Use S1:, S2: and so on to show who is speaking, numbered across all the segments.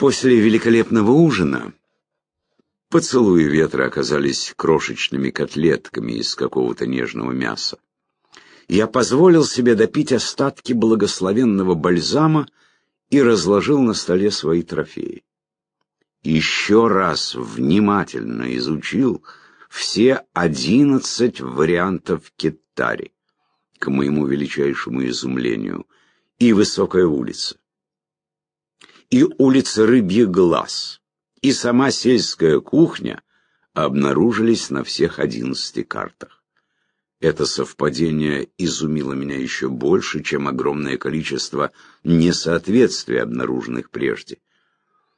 S1: После великолепного ужина поцелуи ветра оказались крошечными котлетками из какого-то нежного мяса. Я позволил себе допить остатки благословенного бальзама и разложил на столе свои трофеи. Еще раз внимательно изучил все одиннадцать вариантов китари, к моему величайшему изумлению, и высокая улица, и улица Рыбьих Глаз, и сама сельская кухня обнаружились на всех одиннадцати картах. Это совпадение изумило меня еще больше, чем огромное количество несоответствий, обнаруженных прежде.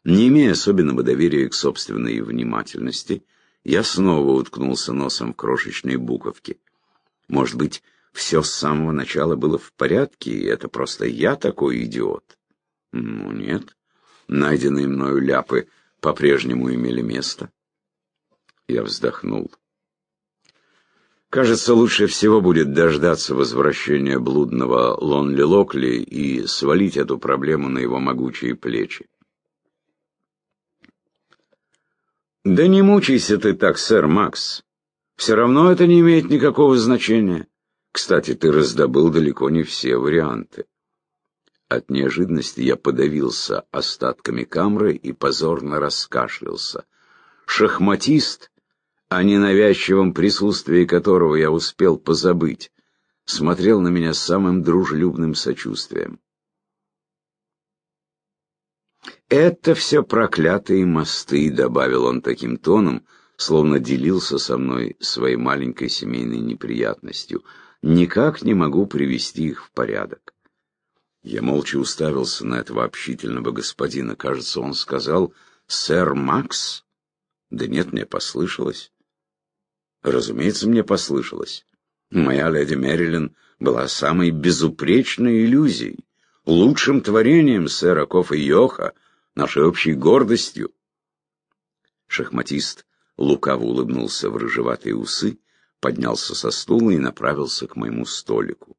S1: Не имея особенного доверия к собственной внимательности, я снова уткнулся носом в крошечные буковки. Может быть, все с самого начала было в порядке, и это просто я такой идиот? Ну, нет. Найденные мною ляпы по-прежнему имели место. Я вздохнул. Кажется, лучше всего будет дождаться возвращения блудного Лонли Локли и свалить эту проблему на его могучие плечи. «Да не мучайся ты так, сэр Макс. Все равно это не имеет никакого значения. Кстати, ты раздобыл далеко не все варианты». От неожиданности я подавился остатками камры и позорно раскашлялся. Шахматист о ненавязчивом присутствии которого я успел позабыть, смотрел на меня с самым дружелюбным сочувствием. «Это все проклятые мосты», — добавил он таким тоном, словно делился со мной своей маленькой семейной неприятностью. «Никак не могу привести их в порядок». Я молча уставился на этого общительного господина. Кажется, он сказал «Сэр Макс?» Да нет, мне послышалось. Разумеется, мне послышалось. Моя леди Мэрилин была самой безупречной иллюзией, лучшим творением сэра Кофа Йоха, нашей общей гордостью. Шахматист лукаво улыбнулся в рыжеватые усы, поднялся со стула и направился к моему столику.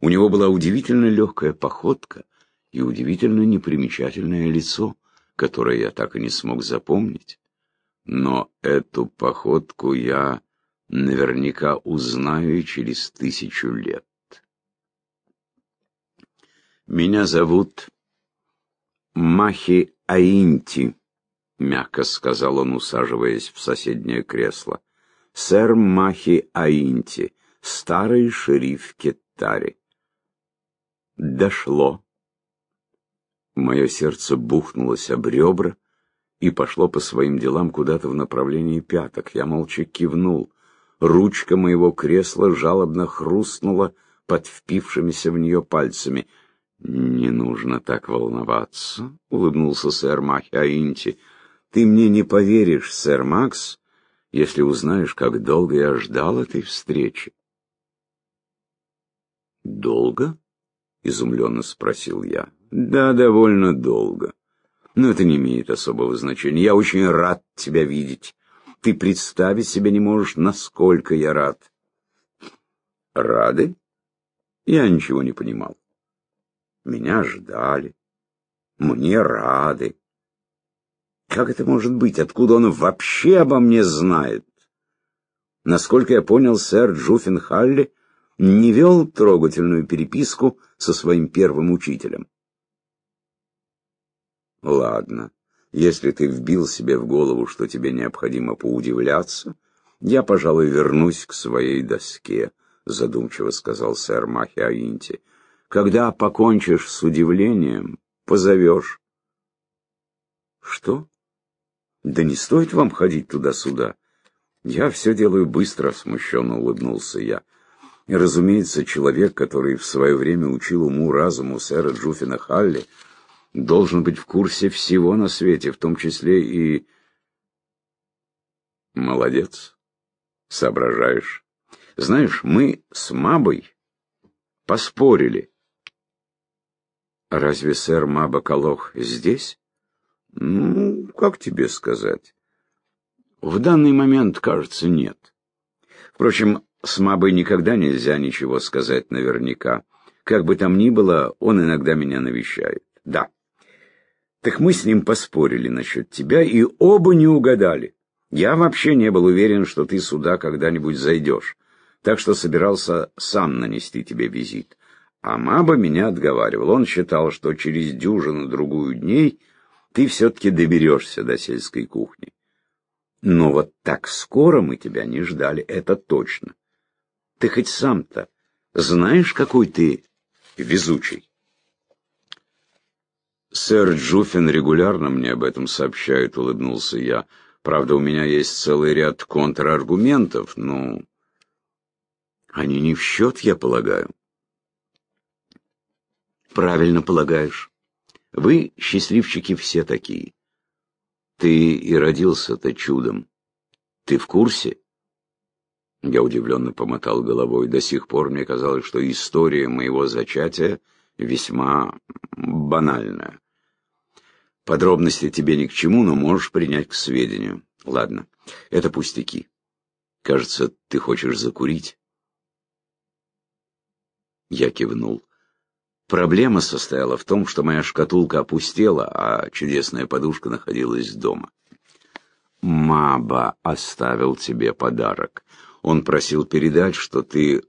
S1: У него была удивительно легкая походка и удивительно непримечательное лицо, которое я так и не смог запомнить. Но эту походку я наверняка узнаю через тысячу лет. Меня зовут Махи Аинти, мягко сказал он, усаживаясь в соседнее кресло. Сэр Махи Аинти, старый шериф Кеттари. Дошло. Мое сердце бухнулось об ребра и пошло по своим делам куда-то в направлении пяток. Я молча кивнул. Ручка моего кресла жалобно хрустнула под впившимися в нее пальцами. «Не нужно так волноваться», — улыбнулся сэр Махиаинти. «Ты мне не поверишь, сэр Макс, если узнаешь, как долго я ждал этой встречи». «Долго?» — изумленно спросил я. «Да, довольно долго. Но это не имеет особого значения. Я очень рад тебя видеть. Ты представить себе не можешь, насколько я рад. Рады? Я ничего не понимал. Меня ждали. Мне рады. Как это может быть? Откуда он вообще обо мне знает? Насколько я понял, сэр Джуффин Халли не вел трогательную переписку со своим первым учителем. Ладно. Если ты вбил себе в голову, что тебе необходимо поудивляться, я, пожалуй, вернусь к своей доске, задумчиво сказал сэр Махиаинти. Когда покончишь с удивлением, позовешь. Что? Да не стоит вам ходить туда-сюда. Я все делаю быстро, смущенно улыбнулся я. И, разумеется, человек, который в свое время учил уму-разуму сэра Джуфина Халли, должен быть в курсе всего на свете, в том числе и... Молодец. Соображаешь. Знаешь, мы с Мабой поспорили. Разве сэр Маба Калох здесь? Ну, как тебе сказать? В данный момент, кажется, нет. Впрочем, с Мабой никогда нельзя ничего сказать наверняка. Как бы там ни было, он иногда меня навещает. Да. Так мы с ним поспорили насчет тебя и оба не угадали. Я вообще не был уверен, что ты сюда когда-нибудь зайдешь, так что собирался сам нанести тебе визит. А Маба меня отговаривал. Он считал, что через дюжину-другую дней ты все-таки доберешься до сельской кухни. Но вот так скоро мы тебя не ждали, это точно. Ты хоть сам-то знаешь, какой ты везучий? Сэр Джуффин регулярно мне об этом сообщает, улыбнулся я. Правда, у меня есть целый ряд контраргументов, но они не в счет, я полагаю. Правильно полагаешь. Вы, счастливчики, все такие. Ты и родился-то чудом. Ты в курсе? Я удивленно помотал головой. До сих пор мне казалось, что история моего зачатия весьма банальная. Подробности тебе ни к чему, но можешь принять к сведению. Ладно, это пустяки. Кажется, ты хочешь закурить. Я кивнул. Проблема состояла в том, что моя шкатулка опустела, а чудесная подушка находилась дома. Маба оставил тебе подарок. Он просил передать, что ты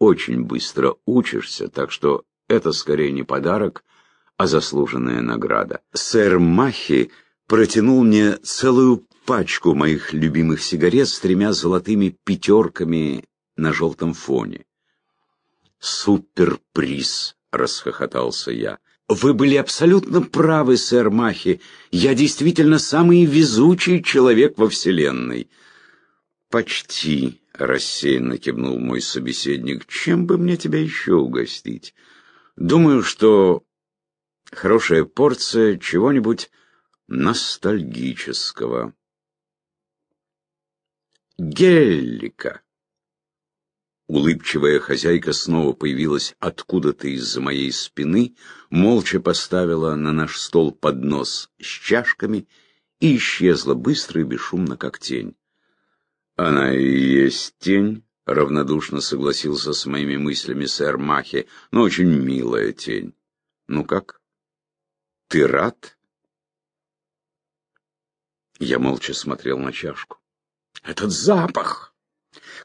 S1: очень быстро учишься, так что это скорее не подарок, а заслуженная награда. Сэр Махи протянул мне целую пачку моих любимых сигарет с тремя золотыми пятерками на желтом фоне. Суперприз — расхохотался я. «Вы были абсолютно правы, сэр Махи. Я действительно самый везучий человек во Вселенной». «Почти», — рассеянно кивнул мой собеседник. «Чем бы мне тебя еще угостить? Думаю, что хорошая порция чего-нибудь ностальгического». «Геллика», Улыбчивая хозяйка снова появилась откуда-то из-за моей спины, молча поставила на наш стол поднос с чашками и исчезла быстро и бесшумно, как тень. «Она и есть тень», — равнодушно согласился с моими мыслями сэр Махи, — «но очень милая тень. Ну как? Ты рад?» Я молча смотрел на чашку. «Этот запах!»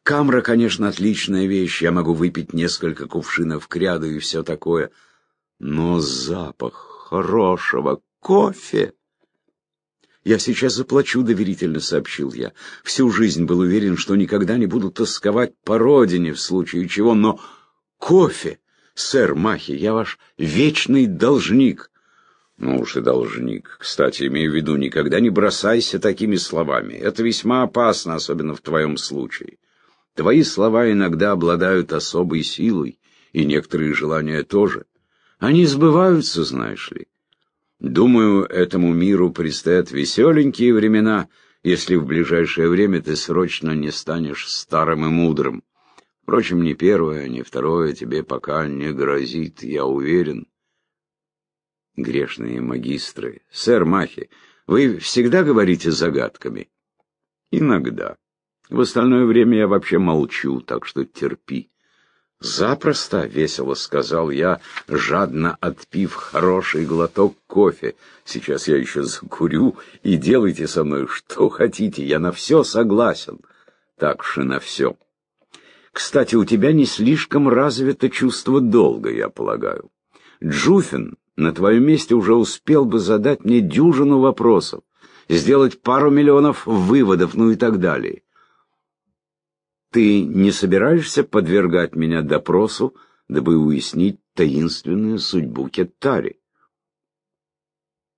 S1: Камра, конечно, отличная вещь, я могу выпить несколько кувшинов кряду и все такое. Но запах хорошего кофе... «Я сейчас заплачу», — доверительно сообщил я. Всю жизнь был уверен, что никогда не буду тосковать по родине, в случае чего, но кофе, сэр Махи, я ваш вечный должник. Ну уж и должник. Кстати, имею в виду, никогда не бросайся такими словами. Это весьма опасно, особенно в твоем случае. Твои слова иногда обладают особой силой, и некоторые желания тоже. Они сбываются, знаешь ли. Думаю, этому миру предстоят веселенькие времена, если в ближайшее время ты срочно не станешь старым и мудрым. Впрочем, ни первое, ни второе тебе пока не грозит, я уверен. Грешные магистры. Сэр Махи, вы всегда говорите загадками? Иногда. В остальное время я вообще молчу, так что терпи. «Запросто», — весело сказал я, жадно отпив хороший глоток кофе. «Сейчас я еще закурю, и делайте со мной что хотите, я на все согласен». Так же на все. Кстати, у тебя не слишком развито чувство долга, я полагаю. Джуфин на твоем месте уже успел бы задать мне дюжину вопросов, сделать пару миллионов выводов, ну и так далее. Ты не собираешься подвергать меня допросу, дабы уяснить таинственную судьбу Кеттари?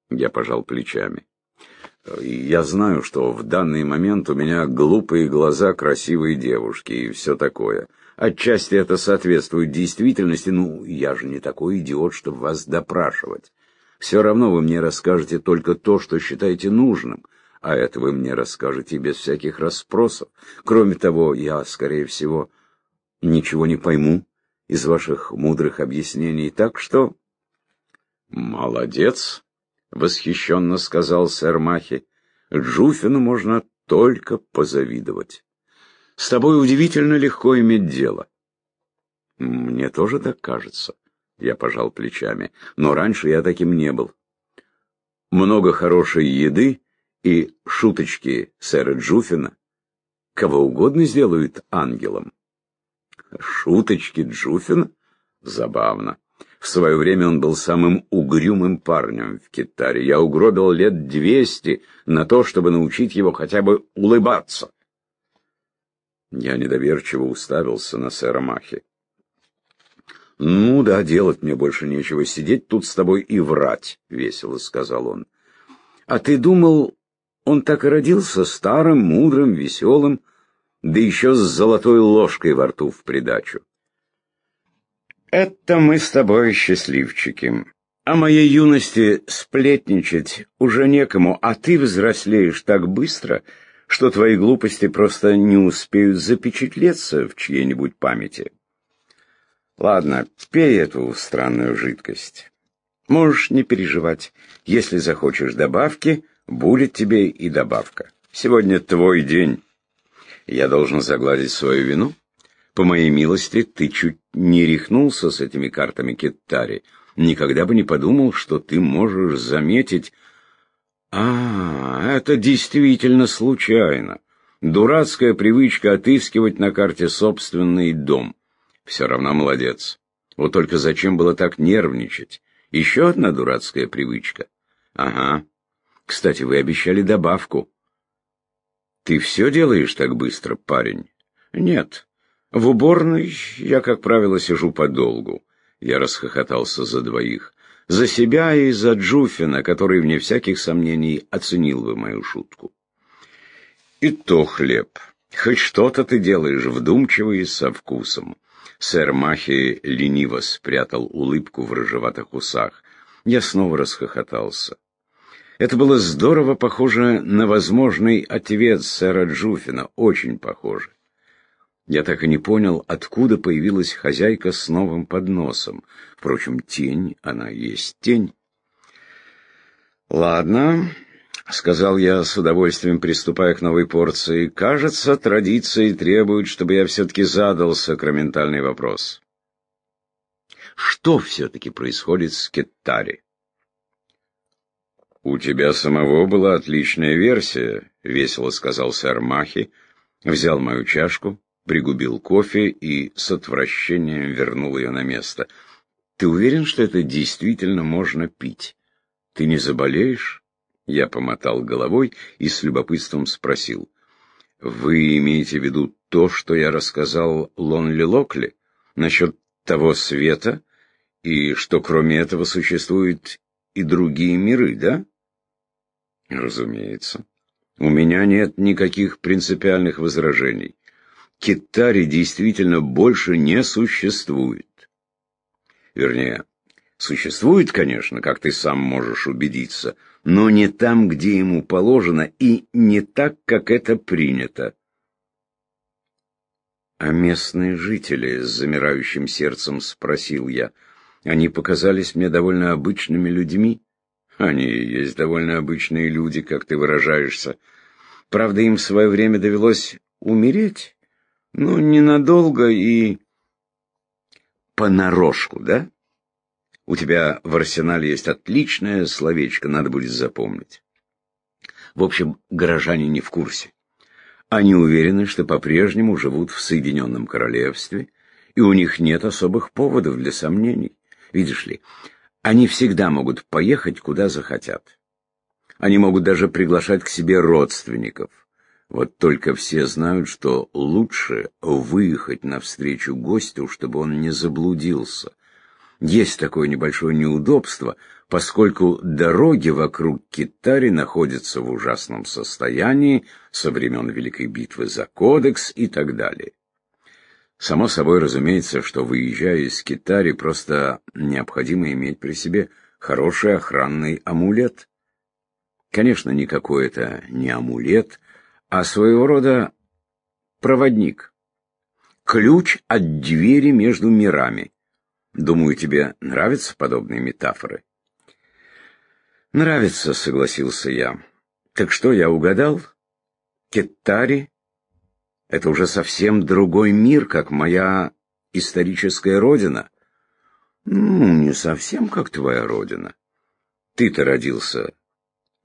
S1: Я пожал плечами. Я знаю, что в данный момент у меня глупые глаза красивой девушки и все такое. Отчасти это соответствует действительности, ну, я же не такой идиот, чтобы вас допрашивать. Все равно вы мне расскажете только то, что считаете нужным, а это вы мне расскажете без всяких расспросов. Кроме того, я, скорее всего, ничего не пойму из ваших мудрых объяснений, так что... «Молодец!» — восхищенно сказал сэр Махи. «Джуфину можно только позавидовать. С тобой удивительно легко иметь дело». «Мне тоже так кажется», — я пожал плечами, — «но раньше я таким не был. много хорошей еды и шуточки сэра Джуфина кого угодно сделают ангелом. Шуточки Джуфина? Забавно. В свое время он был самым угрюмым парнем в Китаре. Я угробил лет двести на то, чтобы научить его хотя бы улыбаться. Я недоверчиво уставился на сэра Махи. «Ну да, делать мне больше нечего, сидеть тут с тобой и врать», — весело сказал он. «А ты думал, он так и родился старым, мудрым, веселым, да еще с золотой ложкой во рту в придачу?» «Это мы с тобой счастливчики. О моей юности сплетничать уже некому, а ты взрослеешь так быстро, что твои глупости просто не успеют запечатлеться в чьей-нибудь памяти». Ладно, пей эту странную жидкость. Можешь не переживать. Если захочешь добавки, будет тебе и добавка. Сегодня твой день. Я должен загладить свою вину. По моей милости, ты чуть не рехнулся с этими картами Киттари. Никогда бы не подумал, что ты можешь заметить... А, это действительно случайно. Дурацкая привычка отыскивать на карте собственный дом. Все равно молодец. Вот только зачем было так нервничать? Еще одна дурацкая привычка. Ага. Кстати, вы обещали добавку. Ты все делаешь так быстро, парень? Нет. В уборной я, как правило, сижу подолгу. Я расхохотался за двоих. За себя и за Джуфина, который, вне всяких сомнений, оценил бы мою шутку. И то хлеб. Хоть что-то ты делаешь вдумчиво и со вкусом. Сэр Махи лениво спрятал улыбку в рыжеватых усах. Я снова расхохотался. Это было здорово похоже на возможный ответ сэра Джуфина, очень похоже. Я так и не понял, откуда появилась хозяйка с новым подносом. Впрочем, тень, она есть тень. Ладно, — сказал я с удовольствием, приступая к новой порции. «Кажется, традиции требуют, чтобы я все-таки задал сакраментальный вопрос. Что все-таки происходит с Кеттари?» «У тебя самого была отличная версия», — весело сказал сэр Махи, взял мою чашку, пригубил кофе и с отвращением вернул ее на место. «Ты уверен, что это действительно можно пить? Ты не заболеешь?» Я помотал головой и с любопытством спросил. «Вы имеете в виду то, что я рассказал Лонли Локли насчет того света, и что кроме этого существуют и другие миры, да?» «Разумеется. У меня нет никаких принципиальных возражений. Китари действительно больше не существует. Вернее, существует, конечно, как ты сам можешь убедиться, но не там, где ему положено, и не так, как это принято. А местные жители с замирающим сердцем спросил я. Они показались мне довольно обычными людьми. Они и есть довольно обычные люди, как ты выражаешься. Правда, им в свое время довелось умереть, но ненадолго и понарошку, да? У тебя в арсенале есть отличное словечко, надо будет запомнить. В общем, горожане не в курсе. Они уверены, что по-прежнему живут в Соединенном Королевстве, и у них нет особых поводов для сомнений. Видишь ли, они всегда могут поехать, куда захотят. Они могут даже приглашать к себе родственников. Вот только все знают, что лучше выехать навстречу гостю, чтобы он не заблудился. Есть такое небольшое неудобство, поскольку дороги вокруг Китари находятся в ужасном состоянии со времен Великой битвы за Кодекс и так далее. Само собой разумеется, что выезжая из Китари, просто необходимо иметь при себе хороший охранный амулет. Конечно, никакой это не амулет, а своего рода проводник. Ключ от двери между мирами. Думаю, тебе нравятся подобные метафоры. Нравится, согласился я. Так что, я угадал? Кеттари — это уже совсем другой мир, как моя историческая родина. Ну, не совсем как твоя родина. Ты-то родился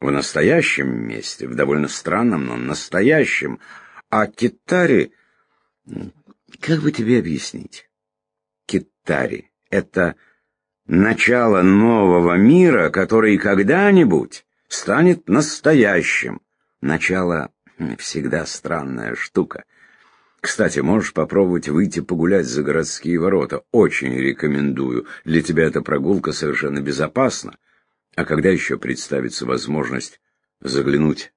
S1: В настоящем месте, в довольно странном, но настоящем. А Китари... Как бы тебе объяснить? Китари — это начало нового мира, который когда-нибудь станет настоящим. Начало всегда странная штука. Кстати, можешь попробовать выйти погулять за городские ворота. Очень рекомендую. Для тебя эта прогулка совершенно безопасна. А когда еще представится возможность заглянуть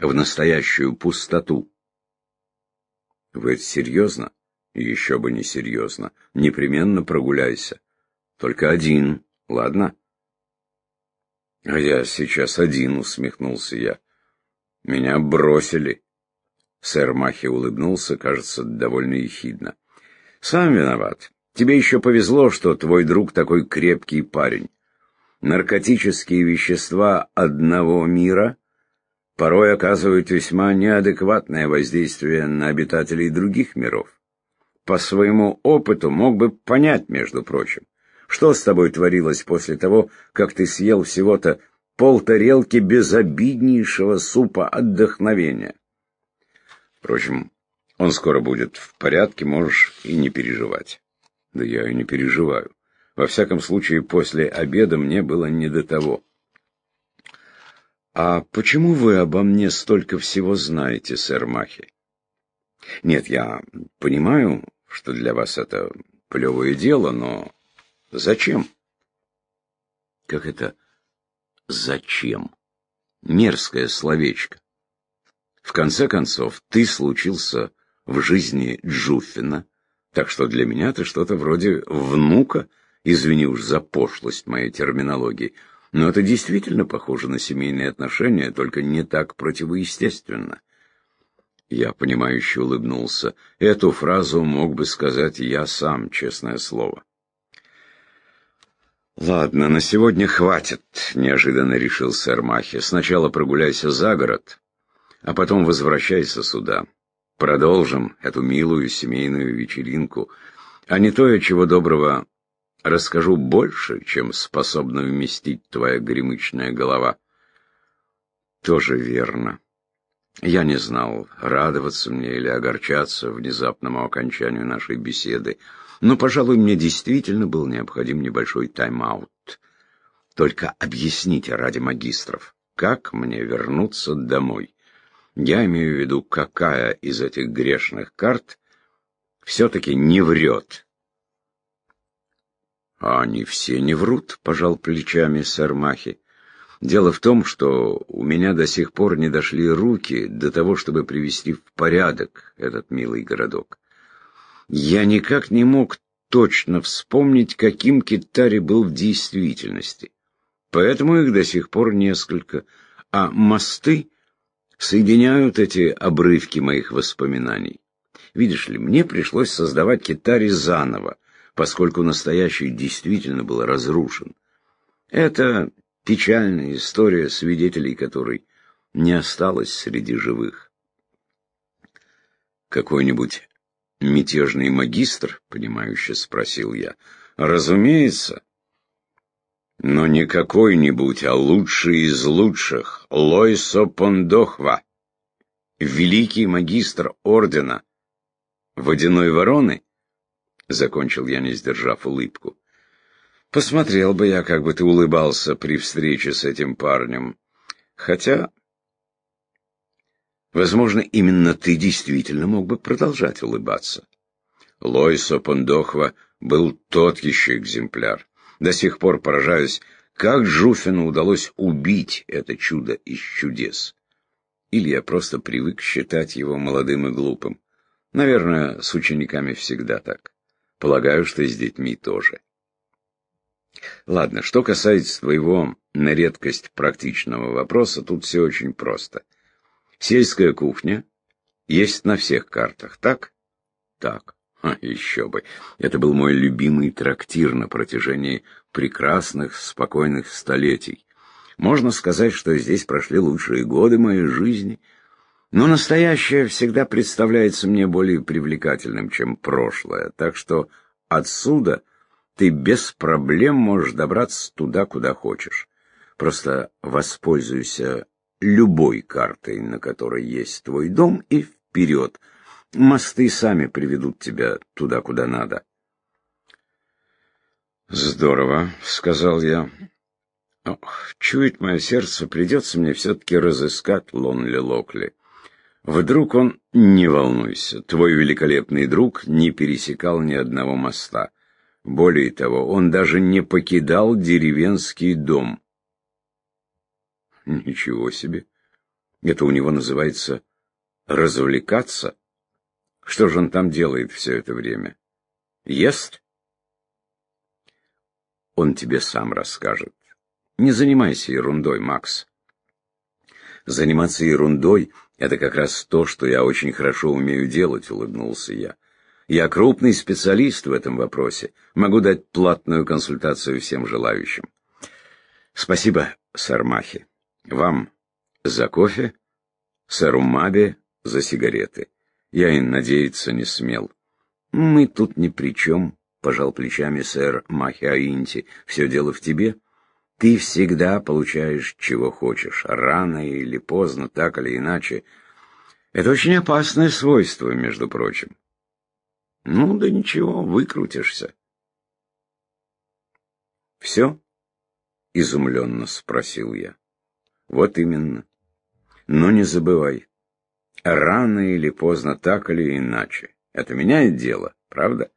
S1: в настоящую пустоту? Вы это серьезно? Еще бы не серьезно. Непременно прогуляйся. Только один, ладно? А я сейчас один, усмехнулся я. Меня бросили. Сэр Махи улыбнулся, кажется, довольно ехидно. Сам виноват. Тебе еще повезло, что твой друг такой крепкий парень наркотические вещества одного мира порой оказывают весьма неадекватное воздействие на обитателей других миров. По своему опыту мог бы понять, между прочим, что с тобой творилось после того, как ты съел всего-то полтарелки безобиднейшего супа отдохновения. Впрочем, он скоро будет в порядке, можешь и не переживать. Да я и не переживаю. Во всяком случае, после обеда мне было не до того. «А почему вы обо мне столько всего знаете, сэр Махи?» «Нет, я понимаю, что для вас это плевое дело, но зачем?» «Как это «зачем»?» Мерзкое словечко. В конце концов, ты случился в жизни Джуффина, так что для меня ты что-то вроде внука — Извини уж за пошлость моей терминологии, но это действительно похоже на семейные отношения, только не так противоестественно. Я, понимающе улыбнулся. Эту фразу мог бы сказать я сам, честное слово. «Ладно, на сегодня хватит», — неожиданно решил сэр Махи. «Сначала прогуляйся за город, а потом возвращайся сюда. Продолжим эту милую семейную вечеринку, а не то, чего доброго расскажу больше, чем способна вместить твоя гремычная голова. Тоже верно. Я не знал, радоваться мне или огорчаться внезапному окончанию нашей беседы, но, пожалуй, мне действительно был необходим небольшой тайм-аут. Только объясните ради магистров, как мне вернуться домой. Я имею в виду, какая из этих грешных карт все-таки не врет «А они все не врут», — пожал плечами сэр Махи. «Дело в том, что у меня до сих пор не дошли руки до того, чтобы привести в порядок этот милый городок. Я никак не мог точно вспомнить, каким Китари был в действительности. Поэтому их до сих пор несколько, а мосты соединяют эти обрывки моих воспоминаний. Видишь ли, мне пришлось создавать Китари заново, поскольку настоящий действительно был разрушен. Это печальная история, свидетелей которой не осталось среди живых. Какой-нибудь мятежный магистр, понимающе спросил я. Разумеется. Но не какой-нибудь, а лучший из лучших, Лойсо Пондохва, великий магистр ордена Водяной Вороны, — закончил я, не сдержав улыбку. «Посмотрел бы я, как бы ты улыбался при встрече с этим парнем. Хотя, возможно, именно ты действительно мог бы продолжать улыбаться. Лойсо Пондохва был тот еще экземпляр. До сих пор поражаюсь, как Жуфину удалось убить это чудо из чудес. Или я просто привык считать его молодым и глупым. Наверное, с учениками всегда так. Полагаю, что и с детьми тоже. Ладно, что касается твоего на редкость практичного вопроса, тут все очень просто. Сельская кухня есть на всех картах, так? Так. А, еще бы. Это был мой любимый трактир на протяжении прекрасных, спокойных столетий. Можно сказать, что здесь прошли лучшие годы моей жизни. Но настоящее всегда представляется мне более привлекательным, чем прошлое, так что отсюда ты без проблем можешь добраться туда, куда хочешь. Просто воспользуйся любой картой, на которой есть твой дом, и вперед. Мосты сами приведут тебя туда, куда надо. «Здорово», — сказал я. Ох, чует мое сердце, придется мне все-таки разыскать Лонли Локли. Вдруг он, не волнуйся, твой великолепный друг не пересекал ни одного моста. Более того, он даже не покидал деревенский дом. Ничего себе. Это у него называется развлекаться. Что же он там делает все это время? Ест? Он тебе сам расскажет. Не занимайся ерундой, Макс. Заниматься ерундой — это как раз то, что я очень хорошо умею делать, улыбнулся я. Я крупный специалист в этом вопросе. Могу дать платную консультацию всем желающим. Спасибо, сэр Махи. Вам за кофе, сэру Мабе за сигареты. Я и надеяться не смел. Мы тут ни при чем, пожал плечами сэр Махи Аинти. Все дело в тебе. Ты всегда получаешь, чего хочешь, рано или поздно, так или иначе. Это очень опасное свойство, между прочим. Ну да ничего, выкрутишься. Все? Изумленно спросил я. Вот именно. Но не забывай, рано или поздно, так или иначе. Это меняет дело, правда?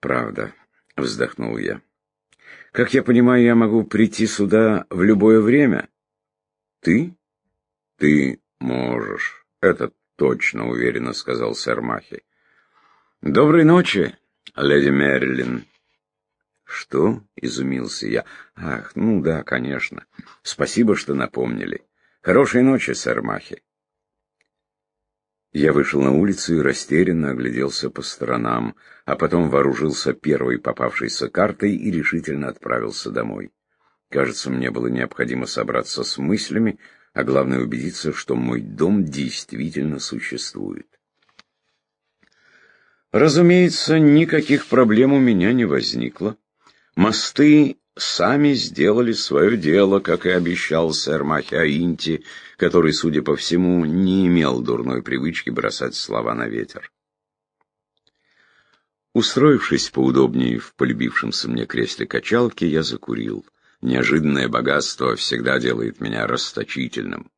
S1: Правда, вздохнул я. Как я понимаю, я могу прийти сюда в любое время? Ты? Ты можешь. Это точно, уверенно сказал сэр Махи. Доброй ночи, леди Мерлин. Что? Изумился я. Ах, ну да, конечно. Спасибо, что напомнили. Хорошей ночи, сэр Махи. Я вышел на улицу и растерянно огляделся по сторонам, а потом вооружился первой попавшейся картой и решительно отправился домой. Кажется, мне было необходимо собраться с мыслями, а главное убедиться, что мой дом действительно существует. Разумеется, никаких проблем у меня не возникло. Мосты сами сделали свое дело, как и обещал сэр Махиаинти, который, судя по всему, не имел дурной привычки бросать слова на ветер. Устроившись поудобнее в полюбившемся мне кресле качалки, я закурил. Неожиданное богатство всегда делает меня расточительным.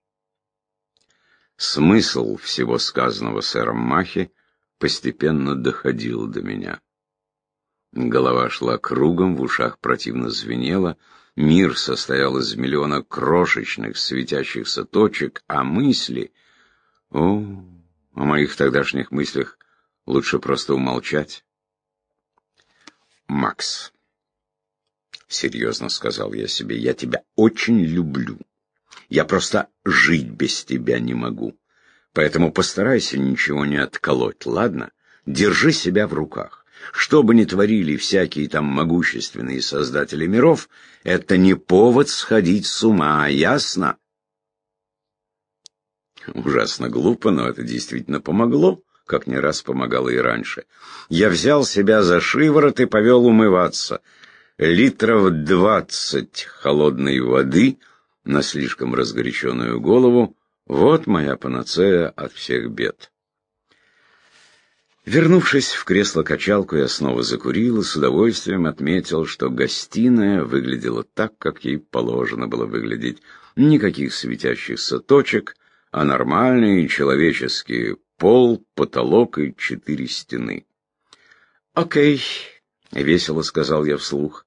S1: Смысл всего сказанного сэром Махи постепенно доходил до меня. Голова шла кругом, в ушах противно звенело. Мир состоял из миллиона крошечных светящихся точек, а мысли... О, о моих тогдашних мыслях лучше просто умолчать. «Макс», — серьезно сказал я себе, — «я тебя очень люблю. Я просто жить без тебя не могу. Поэтому постарайся ничего не отколоть, ладно? Держи себя в руках. Что бы ни творили всякие там могущественные создатели миров, это не повод сходить с ума, ясно? Ужасно глупо, но это действительно помогло, как не раз помогало и раньше. Я взял себя за шиворот и повел умываться. Литров двадцать холодной воды на слишком разгоряченную голову — вот моя панацея от всех бед. Вернувшись в кресло-качалку, я снова закурил и с удовольствием отметил, что гостиная выглядела так, как ей положено было выглядеть. Никаких светящихся точек, а нормальный человеческий пол, потолок и четыре стены. «Окей», — весело сказал я вслух.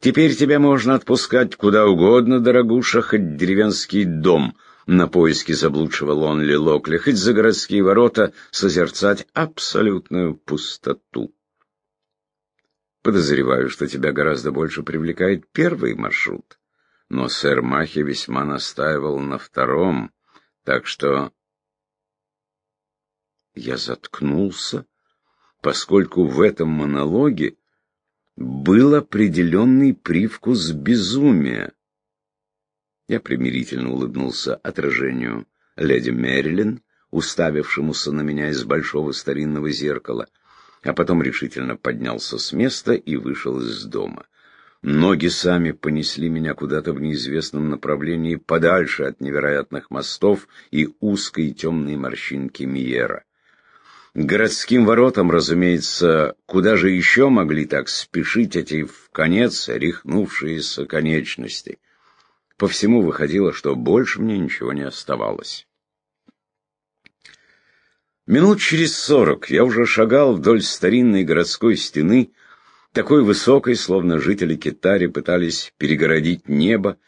S1: «Теперь тебя можно отпускать куда угодно, дорогуша, хоть деревенский дом» на поиски заблудшего Лонли Локли, хоть за городские ворота созерцать абсолютную пустоту. Подозреваю, что тебя гораздо больше привлекает первый маршрут, но сэр Махи весьма настаивал на втором, так что я заткнулся, поскольку в этом монологе был определенный привкус безумия. Я примирительно улыбнулся отражению леди Мэрилин, уставившемуся на меня из большого старинного зеркала, а потом решительно поднялся с места и вышел из дома. Ноги сами понесли меня куда-то в неизвестном направлении, подальше от невероятных мостов и узкой темной морщинки Миера. Городским воротам, разумеется, куда же еще могли так спешить эти в конец рехнувшиеся конечности? По всему выходило, что больше мне ничего не оставалось. Минут через сорок я уже шагал вдоль старинной городской стены, такой высокой, словно жители Китари пытались перегородить небо,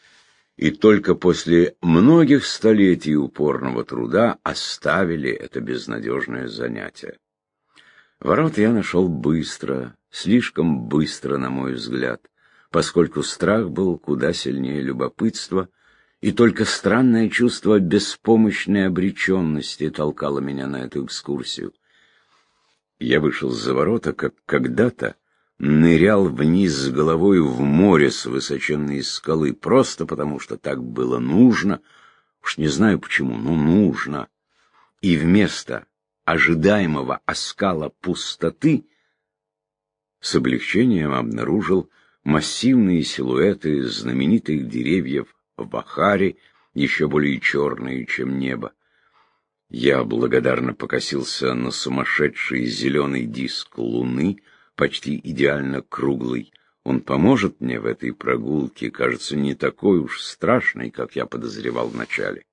S1: и только после многих столетий упорного труда оставили это безнадежное занятие. Ворот я нашел быстро, слишком быстро, на мой взгляд, поскольку страх был куда сильнее любопытства, и только странное чувство беспомощной обреченности толкало меня на эту экскурсию. Я вышел за ворота, как когда-то, нырял вниз с головой в море с высоченной скалы, просто потому что так было нужно, уж не знаю почему, но нужно. И вместо ожидаемого оскала пустоты с облегчением обнаружил массивные силуэты знаменитых деревьев в Ахаре, еще более черные, чем небо. Я благодарно покосился на сумасшедший зеленый диск луны, почти идеально круглый. Он поможет мне в этой прогулке, кажется, не такой уж страшной, как я подозревал вначале.